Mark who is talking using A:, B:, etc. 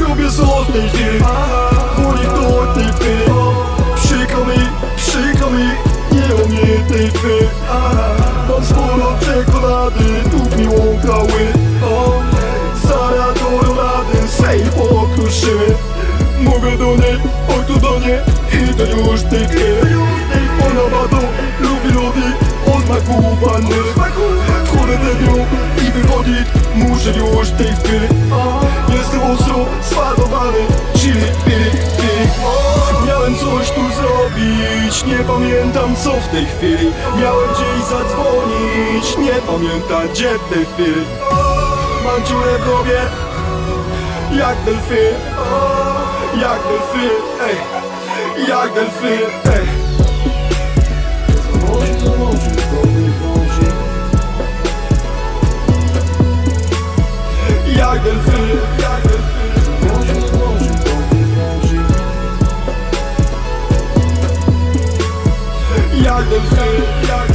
A: Lubię złotny dzień, woli dłotny ty Przykro mi, przykro mi, nie umiejętny ty Mam sporo czekolady, tu mi łąkały. Zara do rady, sejf okruszyły Mówię do niej, oj tu do niej i to już ty Wanny Wchodzę nią i wychodzić Muszę już tej chwili Jestem ostro swadowany Chili, pili, pili Miałem coś tu zrobić Nie pamiętam co w tej chwili Miałem gdzieś zadzwonić Nie pamiętam gdzie w tej chwili Mam dziurę w głowie Jak delfin Jak delfin, ej Jak delfin, ej eu te